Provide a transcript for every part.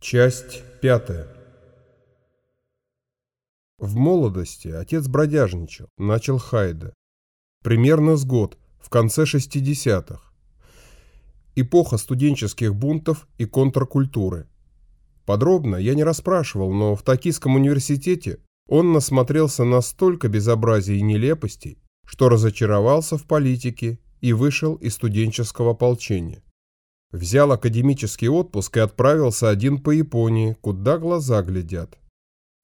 Часть пятая. В молодости отец бродяжничал, начал Хайда. Примерно с год, в конце 60-х. Эпоха студенческих бунтов и контркультуры. Подробно я не расспрашивал, но в Токийском университете он насмотрелся на столько безобразий и нелепостей, что разочаровался в политике и вышел из студенческого ополчения. Взял академический отпуск и отправился один по Японии, куда глаза глядят.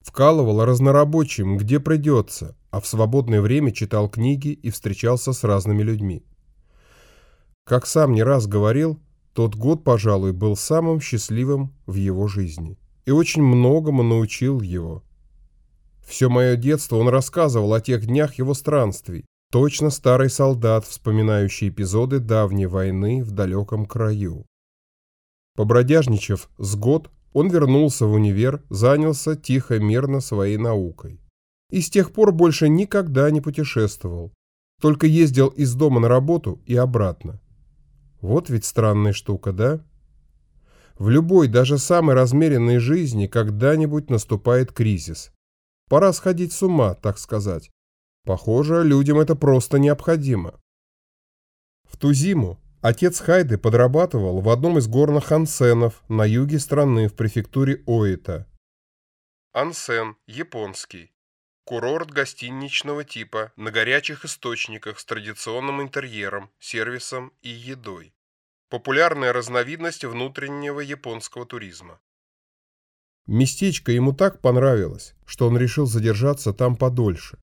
Вкалывал разнорабочим, где придется, а в свободное время читал книги и встречался с разными людьми. Как сам не раз говорил, тот год, пожалуй, был самым счастливым в его жизни. И очень многому научил его. Все мое детство он рассказывал о тех днях его странствий, Точно старый солдат, вспоминающий эпизоды давней войны в далеком краю. Побродяжничав с год, он вернулся в универ, занялся тихо-мирно своей наукой. И с тех пор больше никогда не путешествовал, только ездил из дома на работу и обратно. Вот ведь странная штука, да? В любой, даже самой размеренной жизни когда-нибудь наступает кризис. Пора сходить с ума, так сказать. Похоже, людям это просто необходимо. В ту зиму отец Хайды подрабатывал в одном из горных ансенов на юге страны в префектуре Оита. Ансен, японский. Курорт гостиничного типа на горячих источниках с традиционным интерьером, сервисом и едой. Популярная разновидность внутреннего японского туризма. Местечко ему так понравилось, что он решил задержаться там подольше.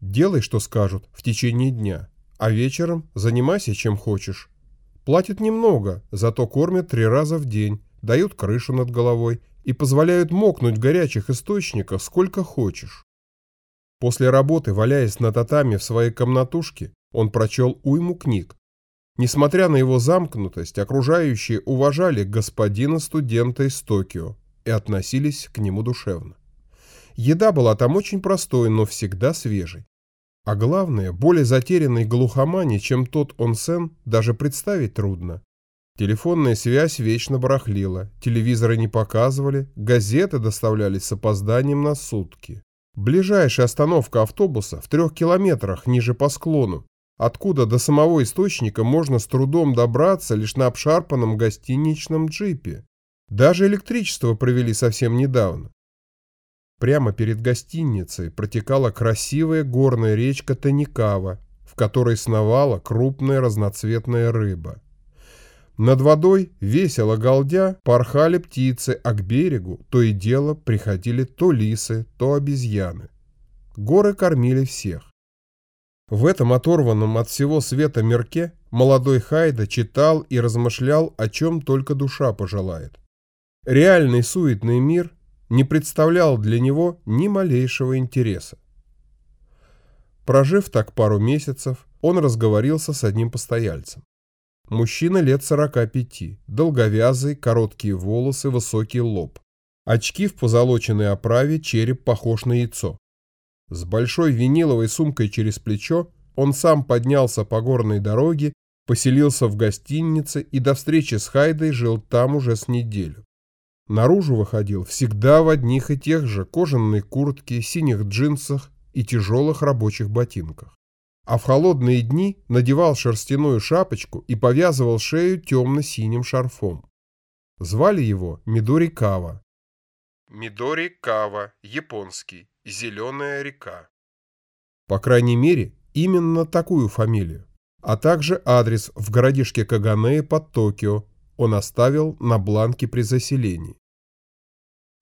Делай, что скажут, в течение дня, а вечером занимайся чем хочешь. Платят немного, зато кормят три раза в день, дают крышу над головой и позволяют мокнуть в горячих источниках сколько хочешь. После работы, валяясь на татами в своей комнатушке, он прочел уйму книг. Несмотря на его замкнутость, окружающие уважали господина студента из Токио и относились к нему душевно. Еда была там очень простой, но всегда свежей. А главное, более затерянный глухомани, чем тот онсен, даже представить трудно. Телефонная связь вечно барахлила, телевизоры не показывали, газеты доставлялись с опозданием на сутки. Ближайшая остановка автобуса в трех километрах ниже по склону, откуда до самого источника можно с трудом добраться лишь на обшарпанном гостиничном джипе. Даже электричество провели совсем недавно. Прямо перед гостиницей протекала красивая горная речка Таникава, в которой сновала крупная разноцветная рыба. Над водой, весело галдя, порхали птицы, а к берегу то и дело приходили то лисы, то обезьяны. Горы кормили всех. В этом оторванном от всего света мирке молодой Хайда читал и размышлял, о чем только душа пожелает. Реальный суетный мир не представлял для него ни малейшего интереса. Прожив так пару месяцев, он разговорился с одним постояльцем. Мужчина лет 45, долговязый, короткие волосы, высокий лоб. Очки в позолоченной оправе, череп похож на яйцо. С большой виниловой сумкой через плечо он сам поднялся по горной дороге, поселился в гостинице и до встречи с Хайдой жил там уже с неделю. Наружу выходил всегда в одних и тех же кожаной куртке, синих джинсах и тяжелых рабочих ботинках. А в холодные дни надевал шерстяную шапочку и повязывал шею темно-синим шарфом. Звали его Мидори Кава. Мидори Кава, японский, зеленая река. По крайней мере, именно такую фамилию, а также адрес в городишке Каганеи под Токио он оставил на бланке при заселении.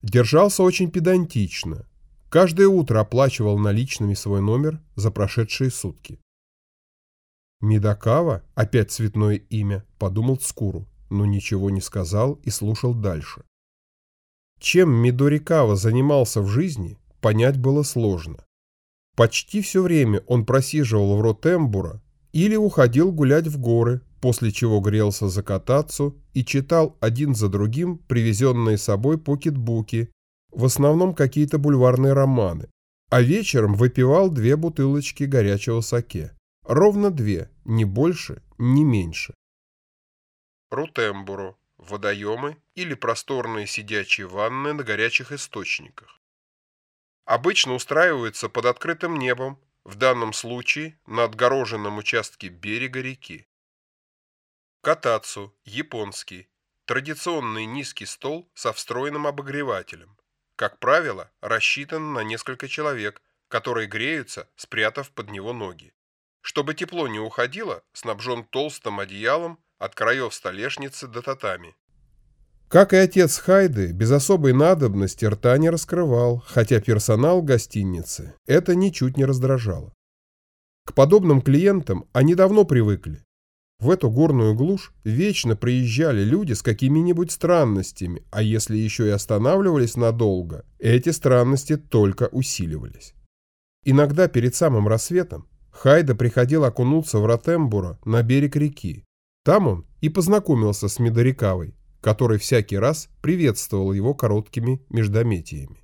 Держался очень педантично. Каждое утро оплачивал наличными свой номер за прошедшие сутки. Мидакава, опять цветное имя, подумал Цкуру, но ничего не сказал и слушал дальше. Чем Мидорикава занимался в жизни, понять было сложно. Почти все время он просиживал в Ротембура или уходил гулять в горы, после чего грелся за катацу и читал один за другим привезенные собой покетбуки, в основном какие-то бульварные романы, а вечером выпивал две бутылочки горячего саке. Ровно две, ни больше, ни меньше. Рутембуро. водоемы или просторные сидячие ванны на горячих источниках. Обычно устраиваются под открытым небом, в данном случае на отгороженном участке берега реки. Катацу, японский, традиционный низкий стол со встроенным обогревателем. Как правило, рассчитан на несколько человек, которые греются, спрятав под него ноги. Чтобы тепло не уходило, снабжен толстым одеялом от краев столешницы до татами. Как и отец Хайды, без особой надобности рта не раскрывал, хотя персонал гостиницы это ничуть не раздражало. К подобным клиентам они давно привыкли. В эту горную глушь вечно приезжали люди с какими-нибудь странностями, а если еще и останавливались надолго, эти странности только усиливались. Иногда перед самым рассветом Хайда приходил окунуться в Ротембура на берег реки. Там он и познакомился с Медорикавой, который всякий раз приветствовал его короткими междометиями.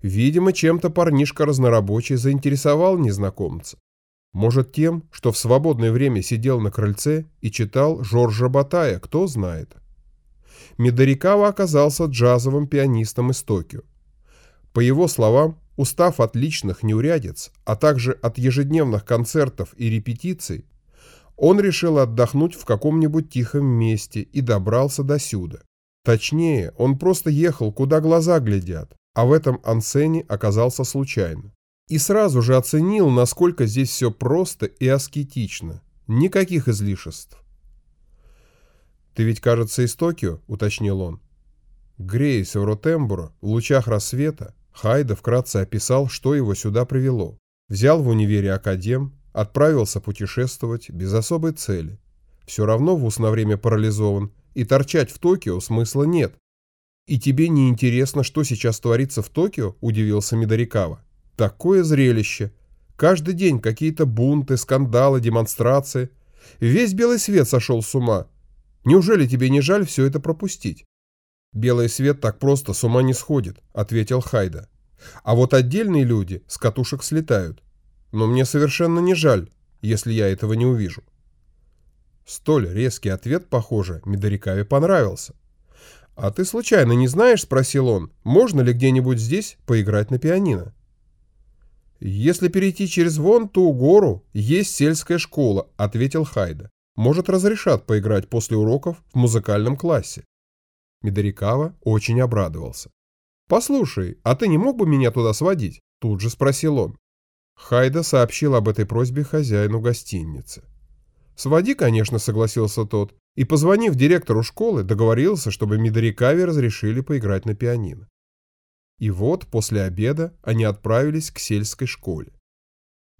Видимо, чем-то парнишка разнорабочий заинтересовал незнакомца. Может, тем, что в свободное время сидел на крыльце и читал Жоржа Батая, кто знает. Медорикава оказался джазовым пианистом из Токио. По его словам, устав от личных неурядиц, а также от ежедневных концертов и репетиций, он решил отдохнуть в каком-нибудь тихом месте и добрался до сюда. Точнее, он просто ехал, куда глаза глядят, а в этом ансене оказался случайно. И сразу же оценил, насколько здесь все просто и аскетично. Никаких излишеств. «Ты ведь, кажется, из Токио?» — уточнил он. Греясь в Ротембуро, в лучах рассвета, Хайда вкратце описал, что его сюда привело. Взял в универе академ, Отправился путешествовать без особой цели. Все равно вуз на время парализован, и торчать в Токио смысла нет. «И тебе не интересно, что сейчас творится в Токио?» – удивился Мидорикава. «Такое зрелище! Каждый день какие-то бунты, скандалы, демонстрации. Весь белый свет сошел с ума. Неужели тебе не жаль все это пропустить?» «Белый свет так просто с ума не сходит», – ответил Хайда. «А вот отдельные люди с катушек слетают но мне совершенно не жаль, если я этого не увижу. Столь резкий ответ, похоже, Медорикаве понравился. «А ты случайно не знаешь, — спросил он, — можно ли где-нибудь здесь поиграть на пианино?» «Если перейти через вон ту гору, есть сельская школа», — ответил Хайда. «Может, разрешат поиграть после уроков в музыкальном классе». Медорикава очень обрадовался. «Послушай, а ты не мог бы меня туда сводить?» — тут же спросил он. Хайда сообщил об этой просьбе хозяину гостиницы. «Своди, конечно», — согласился тот, и, позвонив директору школы, договорился, чтобы Мидорикаве разрешили поиграть на пианино. И вот, после обеда, они отправились к сельской школе.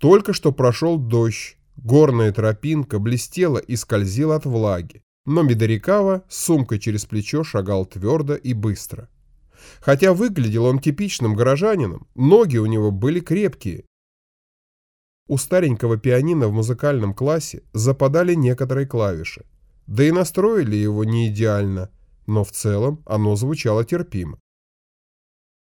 Только что прошел дождь, горная тропинка блестела и скользила от влаги, но Мидорикава с сумкой через плечо шагал твердо и быстро. Хотя выглядел он типичным горожанином, ноги у него были крепкие, у старенького пианино в музыкальном классе западали некоторые клавиши. Да и настроили его не идеально, но в целом оно звучало терпимо.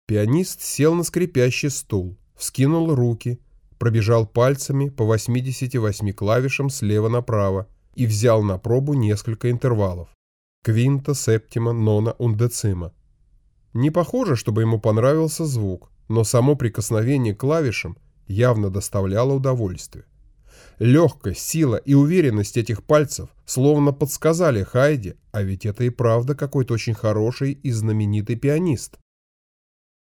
Пианист сел на скрипящий стул, вскинул руки, пробежал пальцами по 88 клавишам слева направо и взял на пробу несколько интервалов. Квинта, септима, нона, ундецима. Не похоже, чтобы ему понравился звук, но само прикосновение к клавишам явно доставляло удовольствие. Легкость, сила и уверенность этих пальцев словно подсказали Хайде, а ведь это и правда какой-то очень хороший и знаменитый пианист.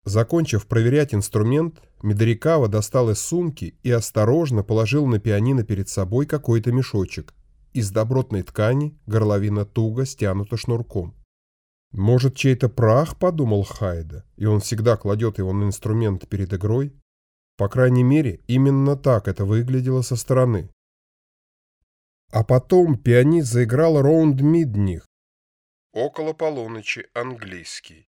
Закончив проверять инструмент, Медорикава достал из сумки и осторожно положил на пианино перед собой какой-то мешочек. Из добротной ткани горловина туго стянута шнурком. «Может, чей-то прах?» – подумал Хайда, и он всегда кладет его на инструмент перед игрой, по крайней мере, именно так это выглядело со стороны. А потом пианист заиграл раунд мидних. Около полуночи английский.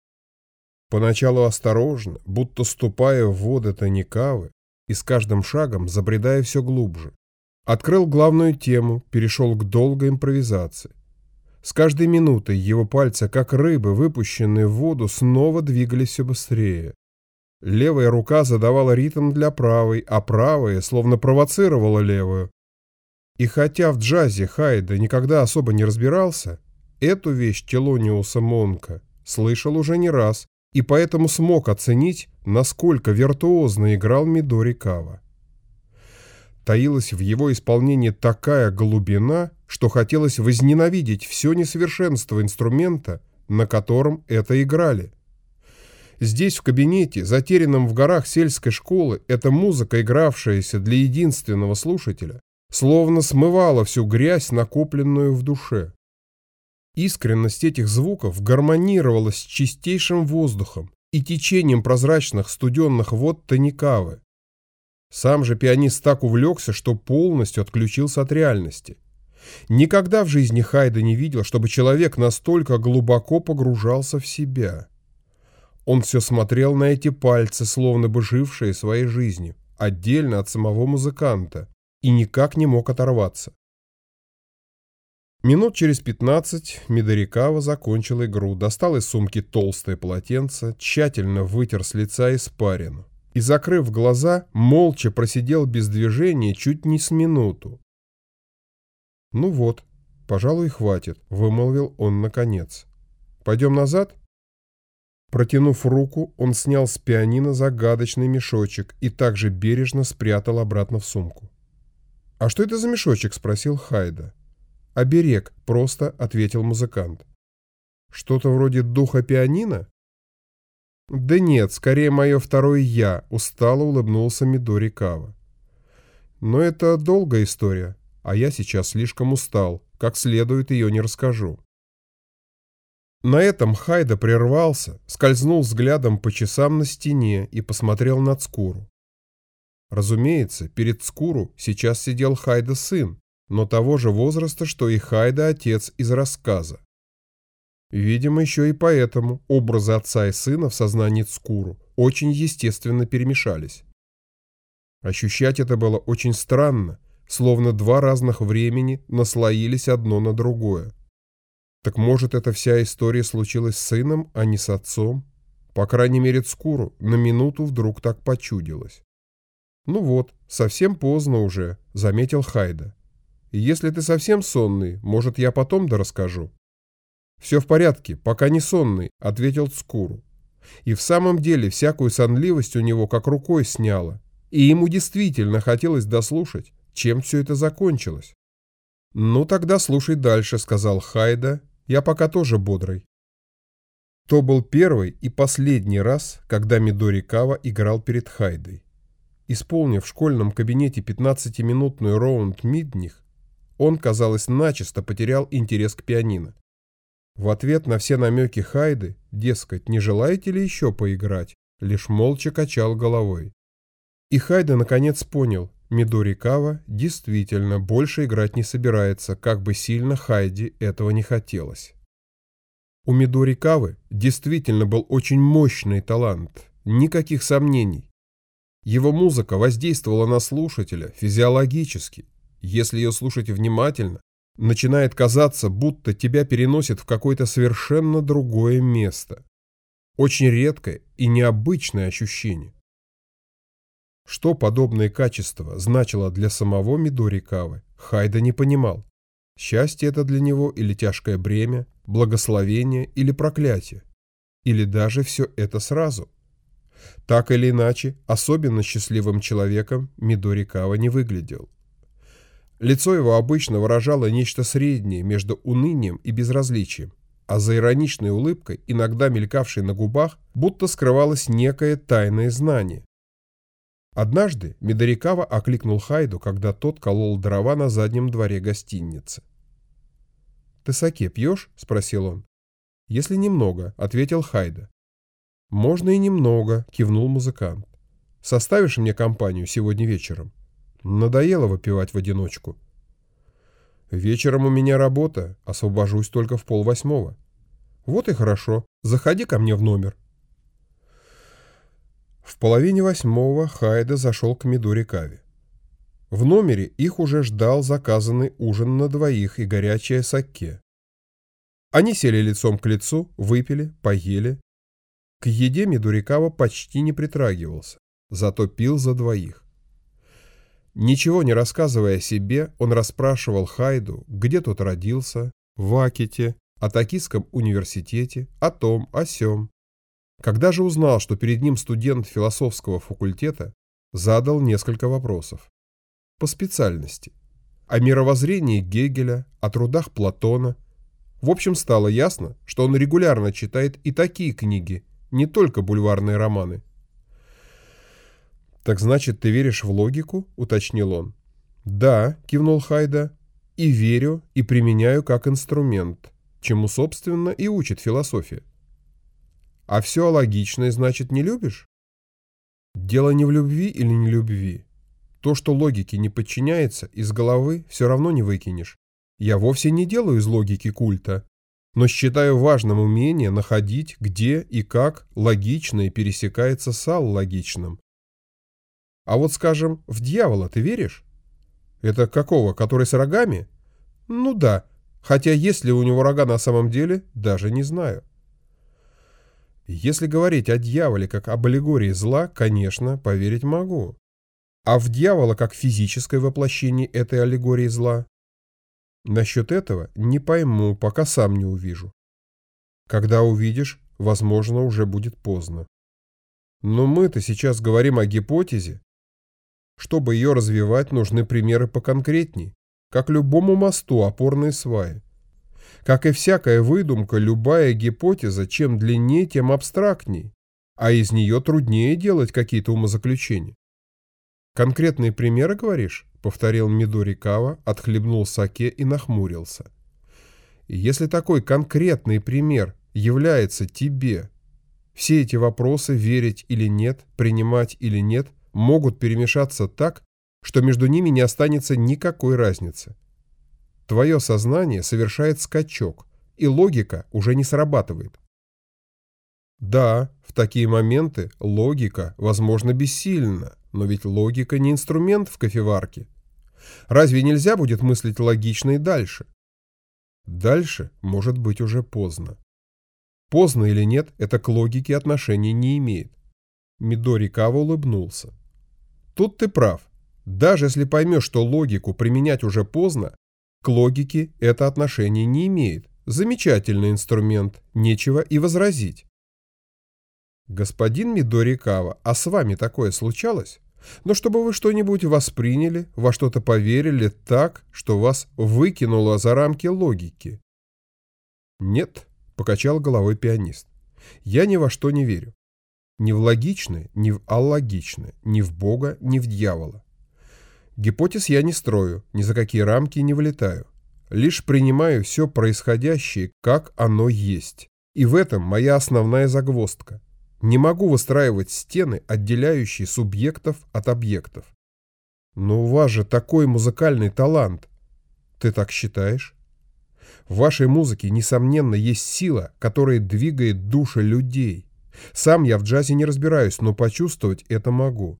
Поначалу осторожно, будто ступая в воды Таникавы, и с каждым шагом забредая все глубже. Открыл главную тему, перешел к долгой импровизации. С каждой минутой его пальцы, как рыбы, выпущенные в воду, снова двигались все быстрее. Левая рука задавала ритм для правой, а правая словно провоцировала левую. И хотя в джазе Хайда никогда особо не разбирался, эту вещь Телониуса Монка слышал уже не раз и поэтому смог оценить, насколько виртуозно играл Мидори Кава. Таилась в его исполнении такая глубина, что хотелось возненавидеть все несовершенство инструмента, на котором это играли. Здесь, в кабинете, затерянном в горах сельской школы, эта музыка, игравшаяся для единственного слушателя, словно смывала всю грязь, накопленную в душе. Искренность этих звуков гармонировала с чистейшим воздухом и течением прозрачных студенных вод Таникавы. Сам же пианист так увлекся, что полностью отключился от реальности. Никогда в жизни Хайда не видел, чтобы человек настолько глубоко погружался в себя. Он все смотрел на эти пальцы, словно бы жившие своей жизнью, отдельно от самого музыканта, и никак не мог оторваться. Минут через пятнадцать Мидорикава закончил игру, достал из сумки толстое полотенце, тщательно вытер с лица испарину и, закрыв глаза, молча просидел без движения чуть не с минуту. «Ну вот, пожалуй, хватит», — вымолвил он наконец. «Пойдем назад?» Протянув руку, он снял с пианино загадочный мешочек и также бережно спрятал обратно в сумку. «А что это за мешочек?» — спросил Хайда. «Оберег», — просто ответил музыкант. «Что-то вроде духа пианино?» «Да нет, скорее мое второе «я», — устало улыбнулся Мидори Кава. «Но это долгая история, а я сейчас слишком устал, как следует ее не расскажу». На этом Хайда прервался, скользнул взглядом по часам на стене и посмотрел на Цкуру. Разумеется, перед Цкуру сейчас сидел Хайда сын, но того же возраста, что и Хайда отец из рассказа. Видимо, еще и поэтому образы отца и сына в сознании Цкуру очень естественно перемешались. Ощущать это было очень странно, словно два разных времени наслоились одно на другое. Так может, эта вся история случилась с сыном, а не с отцом? По крайней мере, Цкуру на минуту вдруг так почудилось. «Ну вот, совсем поздно уже», — заметил Хайда. Если ты совсем сонный, может, я потом да расскажу?» «Все в порядке, пока не сонный», — ответил Цкуру. И в самом деле всякую сонливость у него как рукой сняло, и ему действительно хотелось дослушать, чем все это закончилось. «Ну тогда слушай дальше», — сказал Хайда, — «я пока тоже бодрый». То был первый и последний раз, когда Мидори Кава играл перед Хайдой. Исполнив в школьном кабинете 15-минутную раунд мидних, он, казалось, начисто потерял интерес к пианино. В ответ на все намеки Хайды, дескать, не желаете ли еще поиграть, лишь молча качал головой. И Хайда наконец понял, Мидори Кава действительно больше играть не собирается, как бы сильно Хайди этого не хотелось. У Мидори Кавы действительно был очень мощный талант, никаких сомнений. Его музыка воздействовала на слушателя физиологически, если ее слушать внимательно, начинает казаться, будто тебя переносит в какое-то совершенно другое место. Очень редкое и необычное ощущение. Что подобное качество значило для самого Мидори Кавы, Хайда не понимал. Счастье это для него или тяжкое бремя, благословение или проклятие, или даже все это сразу. Так или иначе, особенно счастливым человеком Мидори Кава не выглядел. Лицо его обычно выражало нечто среднее между унынием и безразличием, а за ироничной улыбкой, иногда мелькавшей на губах, будто скрывалось некое тайное знание. Однажды Медорикава окликнул Хайду, когда тот колол дрова на заднем дворе гостиницы. «Ты саке пьешь?» – спросил он. «Если немного», – ответил Хайда. «Можно и немного», – кивнул музыкант. «Составишь мне компанию сегодня вечером?» Надоело выпивать в одиночку. Вечером у меня работа, освобожусь только в полвосьмого. Вот и хорошо, заходи ко мне в номер. В половине восьмого Хайда зашел к Мидори Каве. В номере их уже ждал заказанный ужин на двоих и горячее саке. Они сели лицом к лицу, выпили, поели. К еде Мидурикава почти не притрагивался, зато пил за двоих. Ничего не рассказывая о себе, он расспрашивал Хайду, где тот родился, в Аките, о Токийском университете, о том, о сём. Когда же узнал, что перед ним студент философского факультета, задал несколько вопросов. По специальности. О мировоззрении Гегеля, о трудах Платона. В общем, стало ясно, что он регулярно читает и такие книги, не только бульварные романы. «Так значит, ты веришь в логику?» – уточнил он. «Да», – кивнул Хайда, – «и верю, и применяю как инструмент, чему, собственно, и учит философия». «А все логичное, значит, не любишь?» «Дело не в любви или не любви. То, что логике не подчиняется, из головы все равно не выкинешь. Я вовсе не делаю из логики культа, но считаю важным умение находить, где и как логичное пересекается с аллогичным. А вот, скажем, в дьявола ты веришь? Это какого, который с рогами? Ну да, хотя есть ли у него рога на самом деле, даже не знаю. Если говорить о дьяволе как об аллегории зла, конечно, поверить могу. А в дьявола как физическое воплощение этой аллегории зла? Насчет этого не пойму, пока сам не увижу. Когда увидишь, возможно, уже будет поздно. Но мы-то сейчас говорим о гипотезе, чтобы ее развивать, нужны примеры поконкретней, как любому мосту опорные сваи. Как и всякая выдумка, любая гипотеза, чем длиннее, тем абстрактней, а из нее труднее делать какие-то умозаключения. «Конкретные примеры, говоришь?» — повторил Мидори Кава, отхлебнул саке и нахмурился. «Если такой конкретный пример является тебе, все эти вопросы, верить или нет, принимать или нет, могут перемешаться так, что между ними не останется никакой разницы. Твое сознание совершает скачок, и логика уже не срабатывает. Да, в такие моменты логика, возможно, бессильна, но ведь логика не инструмент в кофеварке. Разве нельзя будет мыслить логично и дальше? Дальше может быть уже поздно. Поздно или нет, это к логике отношения не имеет. Мидори Кава улыбнулся. Тут ты прав. Даже если поймешь, что логику применять уже поздно, к логике это отношение не имеет. Замечательный инструмент, нечего и возразить. Господин Мидори Кава, а с вами такое случалось? Но чтобы вы что-нибудь восприняли, во что-то поверили так, что вас выкинуло за рамки логики? Нет, покачал головой пианист. Я ни во что не верю. Ни в логичное, ни в аллогичное, ни в Бога, ни в дьявола. Гипотез я не строю, ни за какие рамки не вылетаю. Лишь принимаю все происходящее, как оно есть. И в этом моя основная загвоздка. Не могу выстраивать стены, отделяющие субъектов от объектов. Но у вас же такой музыкальный талант. Ты так считаешь? В вашей музыке, несомненно, есть сила, которая двигает души людей. Сам я в джазе не разбираюсь, но почувствовать это могу.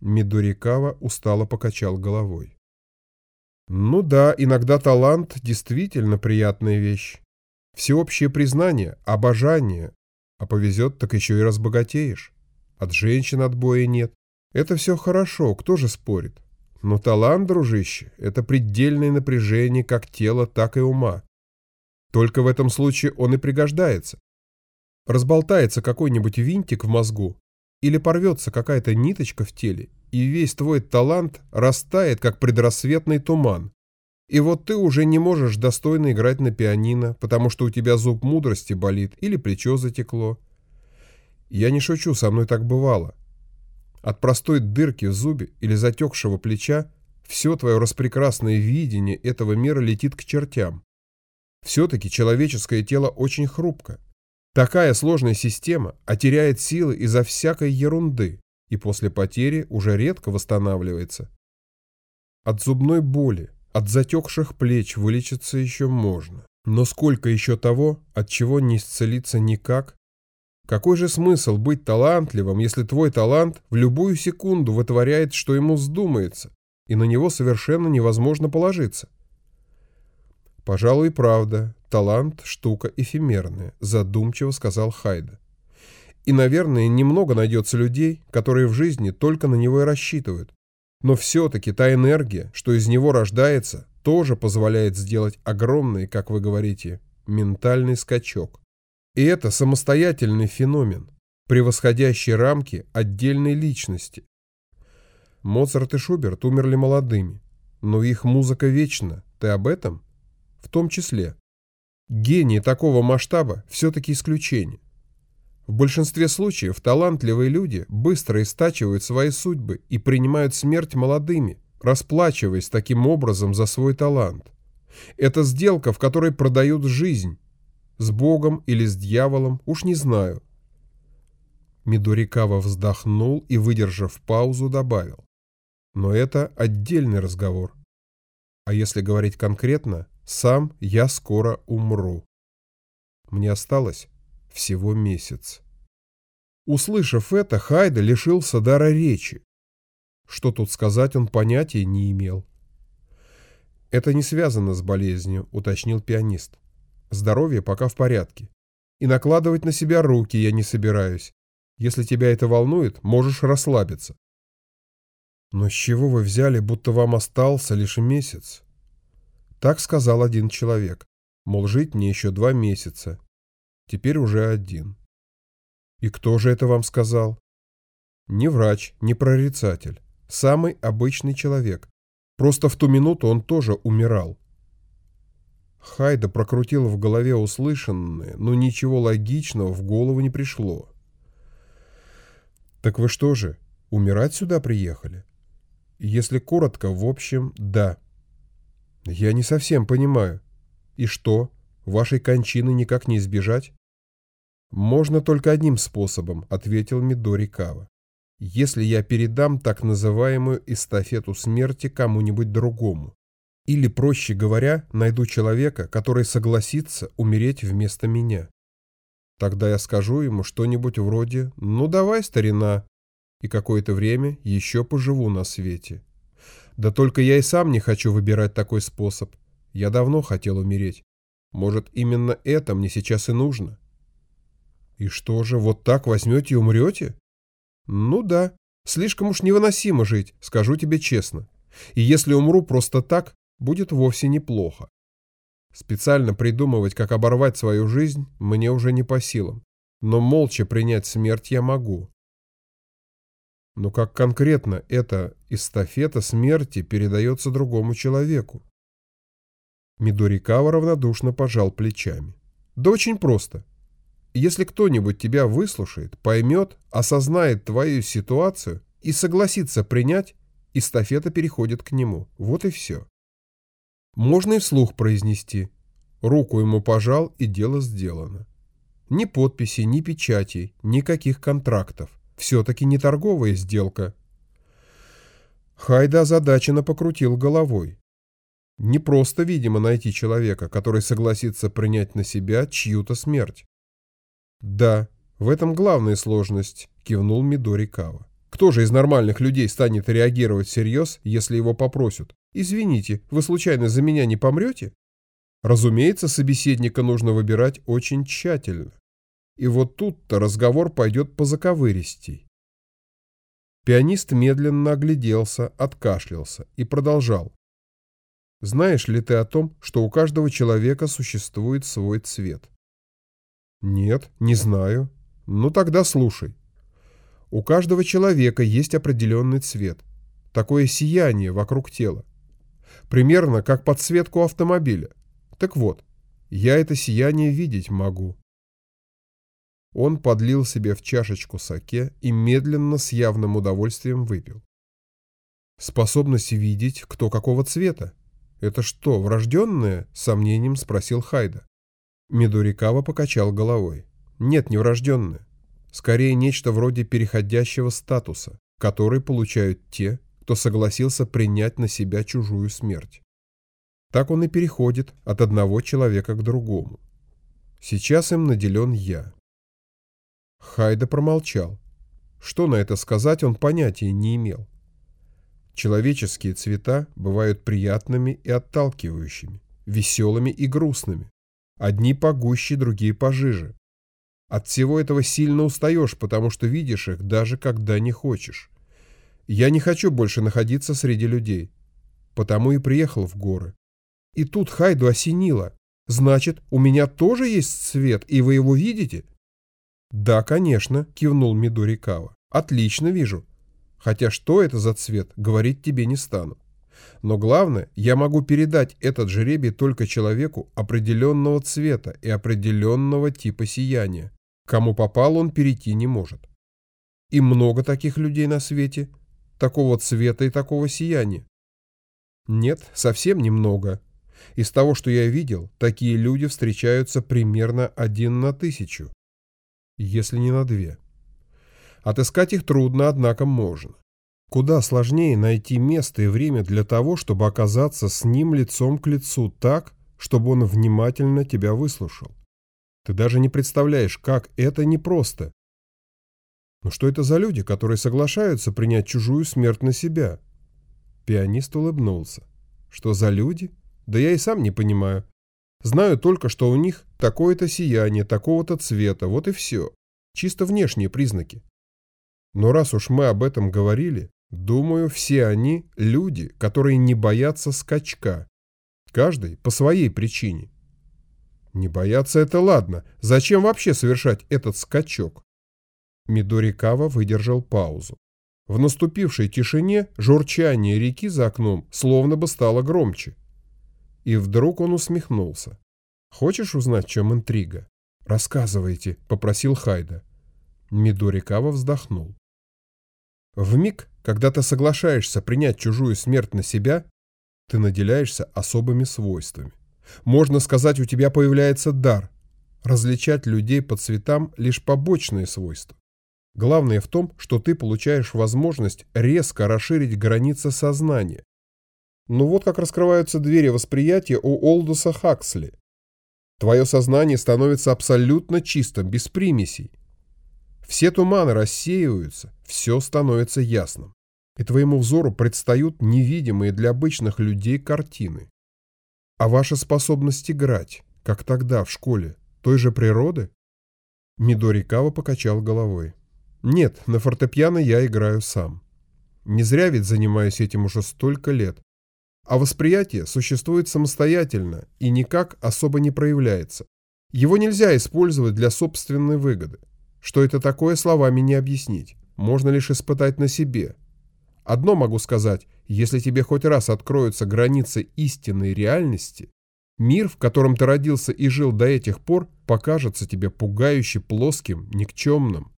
Мидорикава устало покачал головой. Ну да, иногда талант действительно приятная вещь. Всеобщее признание, обожание. А повезет, так еще и разбогатеешь. От женщин отбоя нет. Это все хорошо, кто же спорит? Но талант, дружище, это предельное напряжение как тела, так и ума. Только в этом случае он и пригождается. Разболтается какой-нибудь винтик в мозгу или порвется какая-то ниточка в теле, и весь твой талант растает, как предрассветный туман. И вот ты уже не можешь достойно играть на пианино, потому что у тебя зуб мудрости болит или плечо затекло. Я не шучу, со мной так бывало. От простой дырки в зубе или затекшего плеча все твое распрекрасное видение этого мира летит к чертям. Все-таки человеческое тело очень хрупко. Такая сложная система, а теряет силы из-за всякой ерунды и после потери уже редко восстанавливается. От зубной боли, от затекших плеч вылечиться еще можно. Но сколько еще того, от чего не исцелиться никак? Какой же смысл быть талантливым, если твой талант в любую секунду вытворяет, что ему вздумается, и на него совершенно невозможно положиться? Пожалуй, правда, Талант – штука эфемерная, задумчиво сказал Хайда. И, наверное, немного найдется людей, которые в жизни только на него и рассчитывают. Но все-таки та энергия, что из него рождается, тоже позволяет сделать огромные, как вы говорите, ментальный скачок. И это самостоятельный феномен, превосходящий рамки отдельной личности. Моцарт и Шуберт умерли молодыми, но их музыка вечна. Ты об этом? В том числе. Гении такого масштаба все-таки исключение. В большинстве случаев талантливые люди быстро истачивают свои судьбы и принимают смерть молодыми, расплачиваясь таким образом за свой талант. Это сделка, в которой продают жизнь. С Богом или с дьяволом, уж не знаю. Мидорикава вздохнул и, выдержав паузу, добавил. Но это отдельный разговор. А если говорить конкретно, сам я скоро умру. Мне осталось всего месяц. Услышав это, Хайда лишился дара речи. Что тут сказать, он понятия не имел. «Это не связано с болезнью», — уточнил пианист. «Здоровье пока в порядке. И накладывать на себя руки я не собираюсь. Если тебя это волнует, можешь расслабиться». «Но с чего вы взяли, будто вам остался лишь месяц?» Так сказал один человек. Мол, жить мне еще два месяца. Теперь уже один. И кто же это вам сказал? Не врач, не прорицатель. Самый обычный человек. Просто в ту минуту он тоже умирал. Хайда прокрутила в голове услышанное, но ничего логичного в голову не пришло. «Так вы что же, умирать сюда приехали?» «Если коротко, в общем, да». «Я не совсем понимаю. И что, вашей кончины никак не избежать?» «Можно только одним способом», — ответил Мидори Кава. «Если я передам так называемую эстафету смерти кому-нибудь другому. Или, проще говоря, найду человека, который согласится умереть вместо меня. Тогда я скажу ему что-нибудь вроде «Ну давай, старина», и какое-то время еще поживу на свете. Да только я и сам не хочу выбирать такой способ. Я давно хотел умереть. Может, именно это мне сейчас и нужно? И что же, вот так возьмете и умрете? Ну да, слишком уж невыносимо жить, скажу тебе честно. И если умру просто так, будет вовсе неплохо. Специально придумывать, как оборвать свою жизнь, мне уже не по силам. Но молча принять смерть я могу. Но как конкретно эта эстафета смерти передается другому человеку? Мидорикава равнодушно пожал плечами. Да очень просто. Если кто-нибудь тебя выслушает, поймет, осознает твою ситуацию и согласится принять, эстафета переходит к нему. Вот и все. Можно и вслух произнести. Руку ему пожал, и дело сделано. Ни подписи, ни печатей, никаких контрактов. Все-таки не торговая сделка. Хайда озадаченно покрутил головой. Не просто, видимо, найти человека, который согласится принять на себя чью-то смерть. «Да, в этом главная сложность», — кивнул Мидори Кава. «Кто же из нормальных людей станет реагировать всерьез, если его попросят? Извините, вы случайно за меня не помрете?» Разумеется, собеседника нужно выбирать очень тщательно. И вот тут-то разговор пойдет по заковыристей. Пианист медленно огляделся, откашлялся и продолжал. Знаешь ли ты о том, что у каждого человека существует свой цвет? Нет, не знаю. Ну тогда слушай. У каждого человека есть определенный цвет. Такое сияние вокруг тела. Примерно как подсветку автомобиля. Так вот, я это сияние видеть могу. Он подлил себе в чашечку саке и медленно с явным удовольствием выпил. Способность видеть, кто какого цвета. Это что, врожденное? Сомнением спросил Хайда. Мидорикава покачал головой. Нет, не врожденное. Скорее нечто вроде переходящего статуса, который получают те, кто согласился принять на себя чужую смерть. Так он и переходит от одного человека к другому. Сейчас им наделен я. Хайда промолчал. Что на это сказать, он понятия не имел. Человеческие цвета бывают приятными и отталкивающими, веселыми и грустными. Одни погуще, другие пожиже. От всего этого сильно устаешь, потому что видишь их даже когда не хочешь. Я не хочу больше находиться среди людей, потому и приехал в горы. И тут Хайду осенило. Значит, у меня тоже есть цвет, и вы его видите? Да, конечно, кивнул Мидори Кава. Отлично вижу. Хотя что это за цвет, говорить тебе не стану. Но главное, я могу передать этот жеребий только человеку определенного цвета и определенного типа сияния. Кому попал, он перейти не может. И много таких людей на свете, такого цвета и такого сияния. Нет, совсем немного. Из того, что я видел, такие люди встречаются примерно один на тысячу, если не на две. Отыскать их трудно, однако можно. Куда сложнее найти место и время для того, чтобы оказаться с ним лицом к лицу так, чтобы он внимательно тебя выслушал. Ты даже не представляешь, как это непросто. Но что это за люди, которые соглашаются принять чужую смерть на себя? Пианист улыбнулся. Что за люди? Да я и сам не понимаю. Знаю только, что у них такое-то сияние, такого-то цвета, вот и все. Чисто внешние признаки. Но раз уж мы об этом говорили, Думаю, все они – люди, которые не боятся скачка. Каждый по своей причине. Не бояться – это ладно. Зачем вообще совершать этот скачок? Мидорикава выдержал паузу. В наступившей тишине журчание реки за окном словно бы стало громче. И вдруг он усмехнулся. «Хочешь узнать, в чем интрига?» «Рассказывайте», — попросил Хайда. Мидорикава вздохнул. В миг, когда ты соглашаешься принять чужую смерть на себя, ты наделяешься особыми свойствами. Можно сказать, у тебя появляется дар. Различать людей по цветам – лишь побочные свойства. Главное в том, что ты получаешь возможность резко расширить границы сознания. Ну вот как раскрываются двери восприятия у Олдуса Хаксли. Твое сознание становится абсолютно чистым, без примесей. Все туманы рассеиваются, все становится ясным. И твоему взору предстают невидимые для обычных людей картины. А ваша способность играть, как тогда в школе, той же природы? Мидори Кава покачал головой. Нет, на фортепиано я играю сам. Не зря ведь занимаюсь этим уже столько лет. А восприятие существует самостоятельно и никак особо не проявляется. Его нельзя использовать для собственной выгоды. Что это такое, словами не объяснить. Можно лишь испытать на себе. Одно могу сказать, если тебе хоть раз откроются границы истинной реальности, мир, в котором ты родился и жил до этих пор, покажется тебе пугающе плоским, никчемным.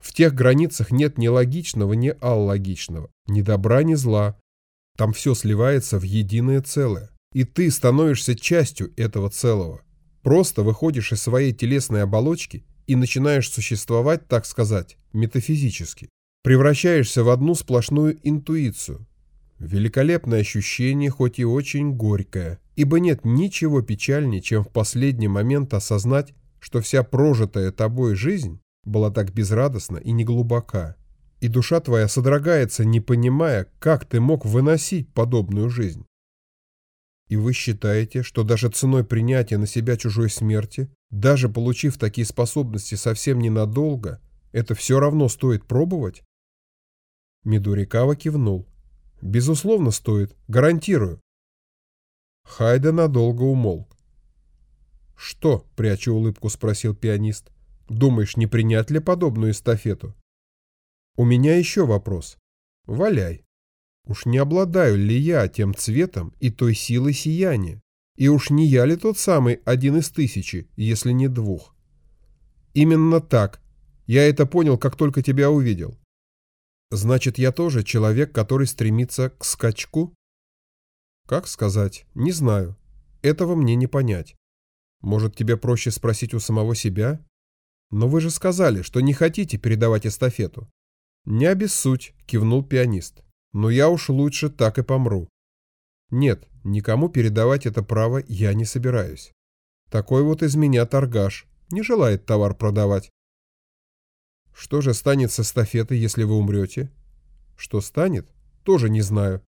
В тех границах нет ни логичного, ни аллогичного, ни добра, ни зла. Там все сливается в единое целое. И ты становишься частью этого целого. Просто выходишь из своей телесной оболочки и начинаешь существовать, так сказать, метафизически. Превращаешься в одну сплошную интуицию. Великолепное ощущение, хоть и очень горькое, ибо нет ничего печальнее, чем в последний момент осознать, что вся прожитая тобой жизнь была так безрадостна и неглубока, и душа твоя содрогается, не понимая, как ты мог выносить подобную жизнь. И вы считаете, что даже ценой принятия на себя чужой смерти, даже получив такие способности совсем ненадолго, это все равно стоит пробовать? Мидурикава кивнул. Безусловно стоит, гарантирую. Хайда надолго умолк. «Что?» – пряча улыбку, спросил пианист. «Думаешь, не принять ли подобную эстафету?» «У меня еще вопрос. Валяй». Уж не обладаю ли я тем цветом и той силой сияния? И уж не я ли тот самый один из тысячи, если не двух? Именно так. Я это понял, как только тебя увидел. Значит, я тоже человек, который стремится к скачку? Как сказать? Не знаю. Этого мне не понять. Может, тебе проще спросить у самого себя? Но вы же сказали, что не хотите передавать эстафету. Не обессудь, кивнул пианист. Но я уж лучше так и помру. Нет, никому передавать это право я не собираюсь. Такой вот из меня торгаш, не желает товар продавать. Что же станет с эстафетой, если вы умрете? Что станет? Тоже не знаю.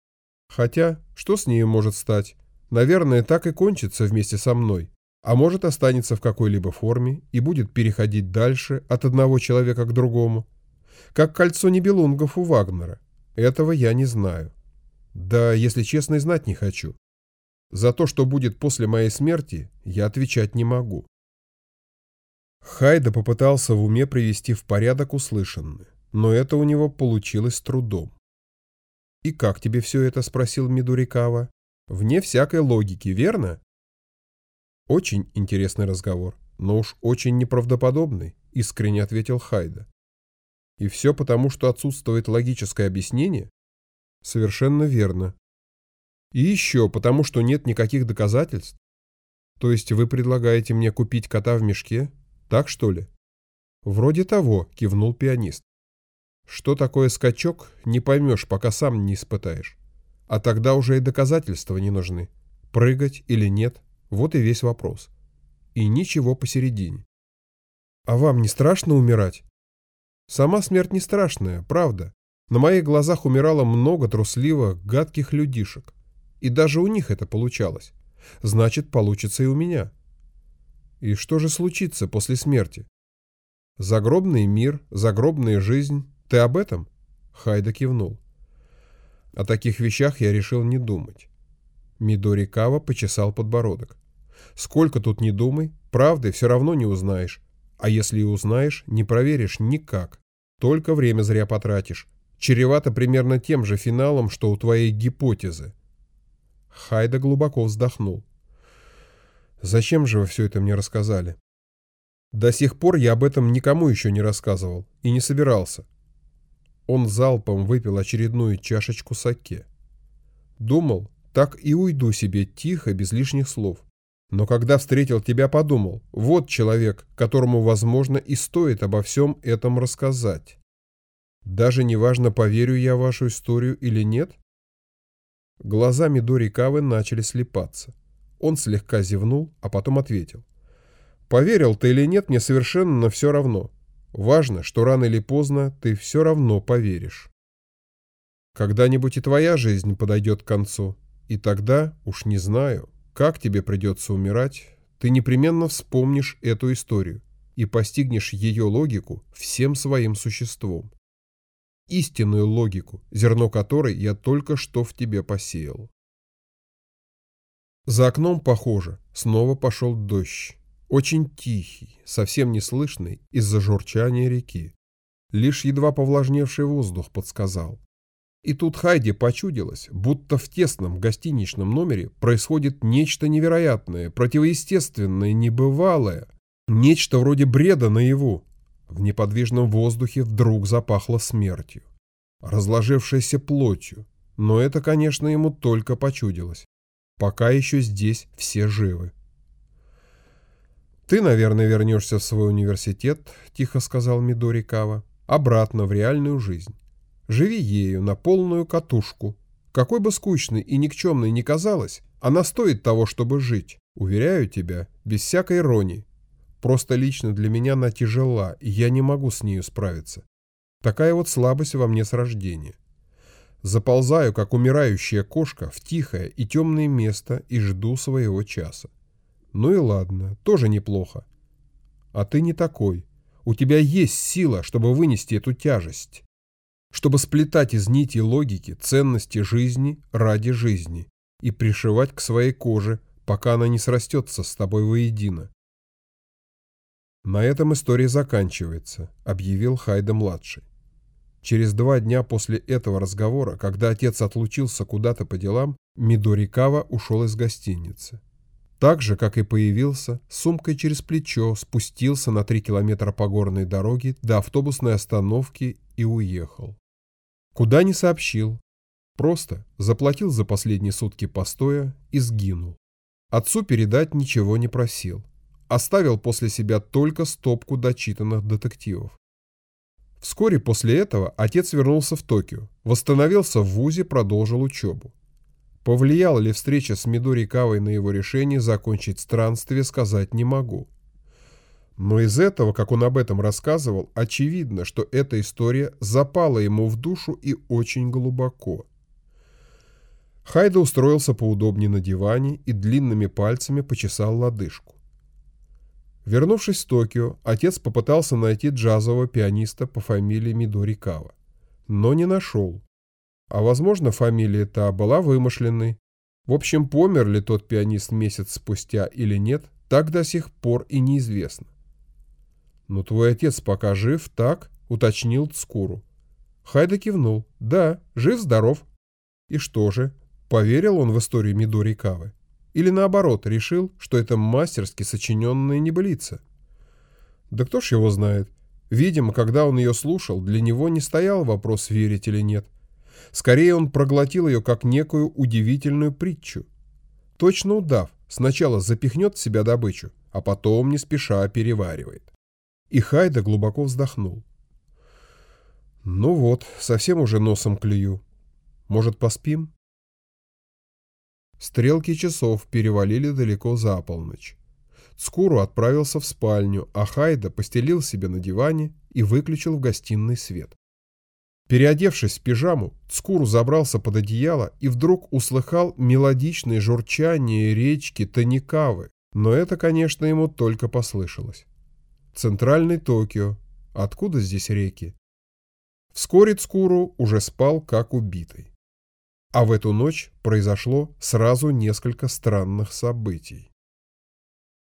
Хотя, что с ней может стать? Наверное, так и кончится вместе со мной. А может, останется в какой-либо форме и будет переходить дальше от одного человека к другому. Как кольцо небелунгов у Вагнера. Этого я не знаю. Да, если честно, и знать не хочу. За то, что будет после моей смерти, я отвечать не могу. Хайда попытался в уме привести в порядок услышанное, но это у него получилось трудом. «И как тебе все это?» – спросил Мидурикава. «Вне всякой логики, верно?» «Очень интересный разговор, но уж очень неправдоподобный», – искренне ответил Хайда. «И все потому, что отсутствует логическое объяснение?» «Совершенно верно. И еще потому, что нет никаких доказательств. То есть вы предлагаете мне купить кота в мешке? Так что ли?» «Вроде того», – кивнул пианист. Что такое скачок, не поймешь, пока сам не испытаешь. А тогда уже и доказательства не нужны. Прыгать или нет, вот и весь вопрос. И ничего посередине. А вам не страшно умирать? Сама смерть не страшная, правда. На моих глазах умирало много трусливых, гадких людишек. И даже у них это получалось. Значит, получится и у меня. И что же случится после смерти? Загробный мир, загробная жизнь, ты об этом? Хайда кивнул. О таких вещах я решил не думать. Мидори Кава почесал подбородок. Сколько тут не думай, правды все равно не узнаешь. А если и узнаешь, не проверишь никак. Только время зря потратишь. Чревато примерно тем же финалом, что у твоей гипотезы. Хайда глубоко вздохнул. «Зачем же вы все это мне рассказали?» «До сих пор я об этом никому еще не рассказывал и не собирался. Он залпом выпил очередную чашечку саке. Думал, так и уйду себе тихо, без лишних слов. Но когда встретил тебя, подумал, вот человек, которому, возможно, и стоит обо всем этом рассказать. Даже неважно, поверю я вашу историю или нет. Глаза Мидори Кавы начали слепаться. Он слегка зевнул, а потом ответил. Поверил ты или нет, мне совершенно все равно. Важно, что рано или поздно ты все равно поверишь. Когда-нибудь и твоя жизнь подойдет к концу, и тогда, уж не знаю, как тебе придется умирать, ты непременно вспомнишь эту историю и постигнешь ее логику всем своим существом. Истинную логику, зерно которой я только что в тебе посеял. За окном, похоже, снова пошел дождь. Очень тихий, совсем неслышный из-за журчания реки. Лишь едва повлажневший воздух подсказал. И тут Хайди почудилось, будто в тесном гостиничном номере происходит нечто невероятное, противоестественное, небывалое. Нечто вроде бреда наяву. В неподвижном воздухе вдруг запахло смертью. Разложившейся плотью. Но это, конечно, ему только почудилось. Пока еще здесь все живы. «Ты, наверное, вернешься в свой университет», — тихо сказал Мидори Кава, — «обратно в реальную жизнь. Живи ею на полную катушку. Какой бы скучной и никчемной ни казалась, она стоит того, чтобы жить. Уверяю тебя, без всякой иронии. Просто лично для меня она тяжела, и я не могу с нею справиться. Такая вот слабость во мне с рождения. Заползаю, как умирающая кошка, в тихое и темное место и жду своего часа. Ну и ладно, тоже неплохо. А ты не такой. У тебя есть сила, чтобы вынести эту тяжесть. Чтобы сплетать из нити логики ценности жизни ради жизни и пришивать к своей коже, пока она не срастется с тобой воедино. На этом история заканчивается, объявил Хайда-младший. Через два дня после этого разговора, когда отец отлучился куда-то по делам, Мидорикава ушел из гостиницы. Так же, как и появился, сумкой через плечо спустился на три километра по горной дороге до автобусной остановки и уехал. Куда не сообщил. Просто заплатил за последние сутки постоя и сгинул. Отцу передать ничего не просил. Оставил после себя только стопку дочитанных детективов. Вскоре после этого отец вернулся в Токио, восстановился в ВУЗе, продолжил учебу. Повлияла ли встреча с Мидори Кавой на его решение закончить странствие, сказать не могу. Но из этого, как он об этом рассказывал, очевидно, что эта история запала ему в душу и очень глубоко. Хайда устроился поудобнее на диване и длинными пальцами почесал лодыжку. Вернувшись в Токио, отец попытался найти джазового пианиста по фамилии Мидори Кава, но не нашел. А возможно, фамилия та была вымышленной. В общем, помер ли тот пианист месяц спустя или нет, так до сих пор и неизвестно. «Ну, твой отец пока жив, так?» — уточнил Цкуру. Хайда кивнул. «Да, жив-здоров». «И что же, поверил он в историю Мидори Кавы? Или наоборот, решил, что это мастерски сочиненная небылица?» «Да кто ж его знает?» Видимо, когда он ее слушал, для него не стоял вопрос, верить или нет. Скорее, он проглотил ее как некую удивительную притчу. Точно удав, сначала запихнет в себя добычу, а потом не спеша переваривает. И Хайда глубоко вздохнул. «Ну вот, совсем уже носом клюю. Может, поспим?» Стрелки часов перевалили далеко за полночь. Скуру отправился в спальню, а Хайда постелил себе на диване и выключил в гостиной свет. Переодевшись в пижаму, Цкуру забрался под одеяло и вдруг услыхал мелодичное журчание речки Таникавы, но это, конечно, ему только послышалось. Центральный Токио. Откуда здесь реки? Вскоре Цкуру уже спал как убитый. А в эту ночь произошло сразу несколько странных событий.